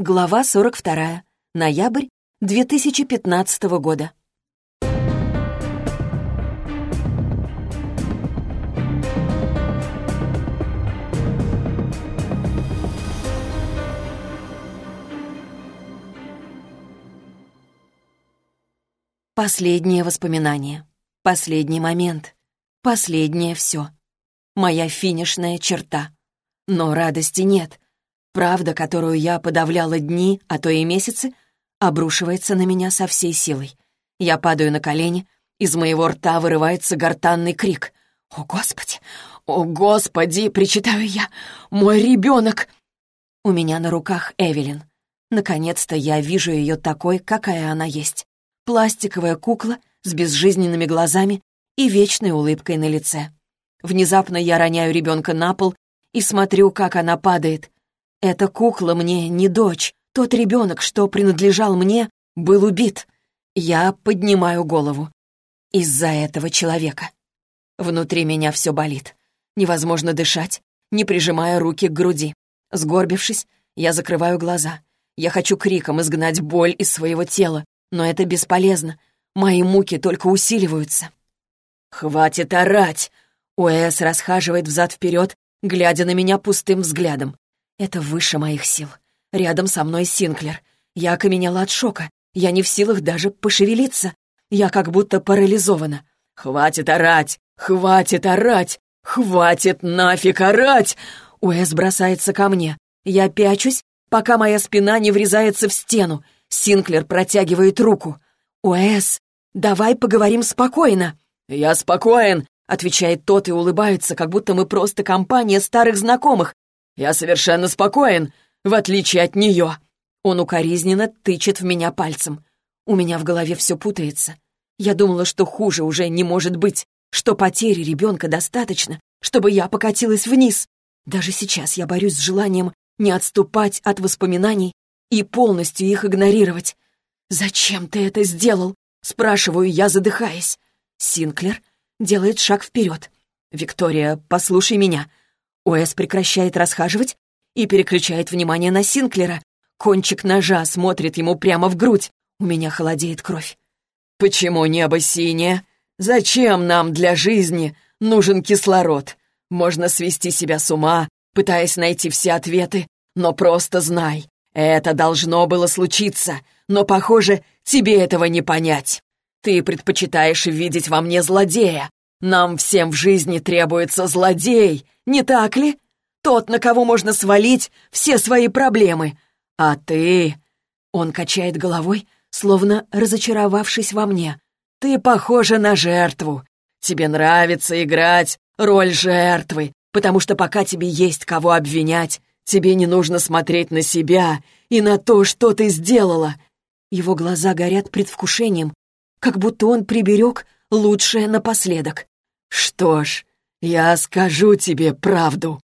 Глава 42. Ноябрь 2015 года. Последнее воспоминание. Последний момент. Последнее все. Моя финишная черта. Но радости нет — Правда, которую я подавляла дни, а то и месяцы, обрушивается на меня со всей силой. Я падаю на колени, из моего рта вырывается гортанный крик. «О, Господи! О, Господи!» — причитаю я. «Мой ребенок!» У меня на руках Эвелин. Наконец-то я вижу ее такой, какая она есть. Пластиковая кукла с безжизненными глазами и вечной улыбкой на лице. Внезапно я роняю ребенка на пол и смотрю, как она падает. Эта кукла мне не дочь. Тот ребенок, что принадлежал мне, был убит. Я поднимаю голову. Из-за этого человека. Внутри меня все болит. Невозможно дышать, не прижимая руки к груди. Сгорбившись, я закрываю глаза. Я хочу криком изгнать боль из своего тела, но это бесполезно. Мои муки только усиливаются. «Хватит орать!» Уэс расхаживает взад-вперед, глядя на меня пустым взглядом. Это выше моих сил. Рядом со мной Синклер. Я окаменела от шока. Я не в силах даже пошевелиться. Я как будто парализована. «Хватит орать! Хватит орать! Хватит нафиг орать!» Уэс бросается ко мне. Я пячусь, пока моя спина не врезается в стену. Синклер протягивает руку. «Уэс, давай поговорим спокойно». «Я спокоен», — отвечает тот и улыбается, как будто мы просто компания старых знакомых, «Я совершенно спокоен, в отличие от нее». Он укоризненно тычет в меня пальцем. У меня в голове все путается. Я думала, что хуже уже не может быть, что потери ребенка достаточно, чтобы я покатилась вниз. Даже сейчас я борюсь с желанием не отступать от воспоминаний и полностью их игнорировать. «Зачем ты это сделал?» — спрашиваю я, задыхаясь. Синклер делает шаг вперед. «Виктория, послушай меня. Уэс прекращает расхаживать и переключает внимание на Синклера. Кончик ножа смотрит ему прямо в грудь. У меня холодеет кровь. «Почему небо синее? Зачем нам для жизни нужен кислород? Можно свести себя с ума, пытаясь найти все ответы, но просто знай, это должно было случиться, но, похоже, тебе этого не понять. Ты предпочитаешь видеть во мне злодея, нам всем в жизни требуется злодей, не так ли? Тот, на кого можно свалить все свои проблемы. А ты...» Он качает головой, словно разочаровавшись во мне. «Ты похожа на жертву. Тебе нравится играть роль жертвы, потому что пока тебе есть кого обвинять, тебе не нужно смотреть на себя и на то, что ты сделала». Его глаза горят предвкушением, как будто он приберег лучшее напоследок. «Что ж, я скажу тебе правду».